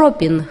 шопинг